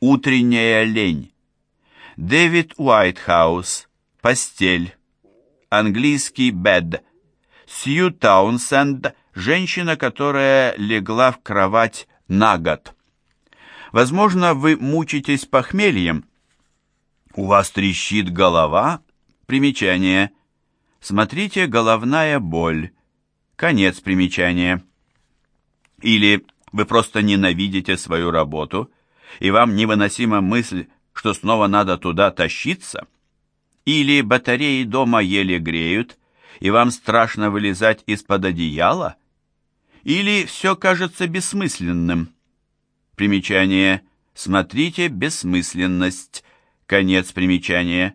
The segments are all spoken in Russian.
Утренняя лень. Дэвид Уайтхаус. Постель. Английский бед. Сью Таунсенд. Женщина, которая легла в кровать на год. Возможно, вы мучитесь похмельем. У вас трещит голова. Примечание. Смотрите «Головная боль». Конец примечания. Или вы просто ненавидите свою работу, и вам невыносима мысль, что снова надо туда тащиться? Или батареи дома еле греют, и вам страшно вылезать из-под одеяла? Или все кажется бессмысленным? Примечание. Смотрите «Бессмысленность». Конец примечания.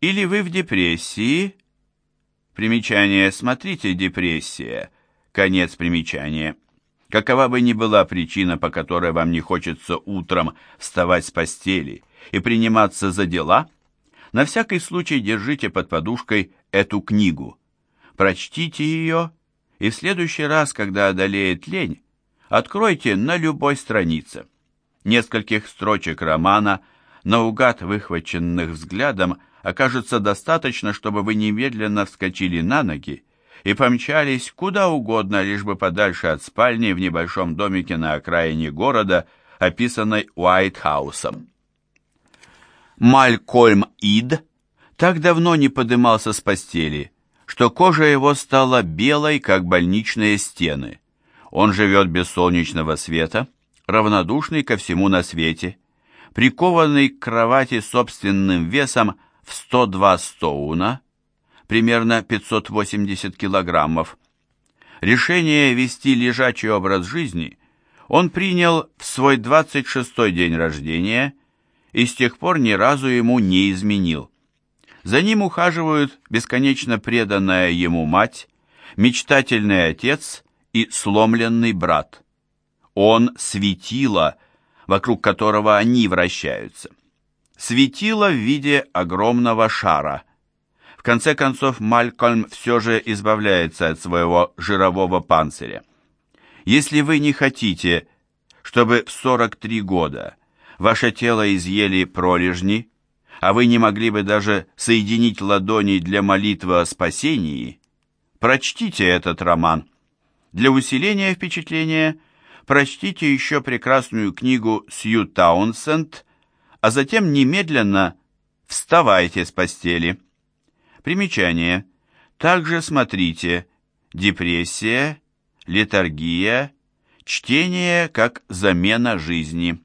Или вы в депрессии? Примечание. Смотрите «Депрессия». Конец примечания. Какова бы ни была причина, по которой вам не хочется утром вставать с постели и приниматься за дела, на всякий случай держите под подушкой эту книгу. Прочтите ее, и в следующий раз, когда одолеет лень, откройте на любой странице. Нескольких строчек романа, наугад выхваченных взглядом, окажется достаточно, чтобы вы немедленно вскочили на ноги и помчались куда угодно, лишь бы подальше от спальни в небольшом домике на окраине города, описанной Уайтхаусом. Малькольм Ид так давно не подымался с постели, что кожа его стала белой, как больничные стены. Он живет без солнечного света, равнодушный ко всему на свете, прикованный к кровати собственным весом в 102 стоуна, примерно 580 килограммов. Решение вести лежачий образ жизни он принял в свой 26-й день рождения и с тех пор ни разу ему не изменил. За ним ухаживают бесконечно преданная ему мать, мечтательный отец и сломленный брат. Он светило, вокруг которого они вращаются. Светило в виде огромного шара – в конце концов, Малькольм все же избавляется от своего жирового панциря. Если вы не хотите, чтобы в 43 года ваше тело изъели пролежни, а вы не могли бы даже соединить ладони для молитвы о спасении, прочтите этот роман. Для усиления впечатления прочтите еще прекрасную книгу Сью Таунсенд, а затем немедленно вставайте с постели. Примечание. Также смотрите депрессия, летаргия, чтение как замена жизни.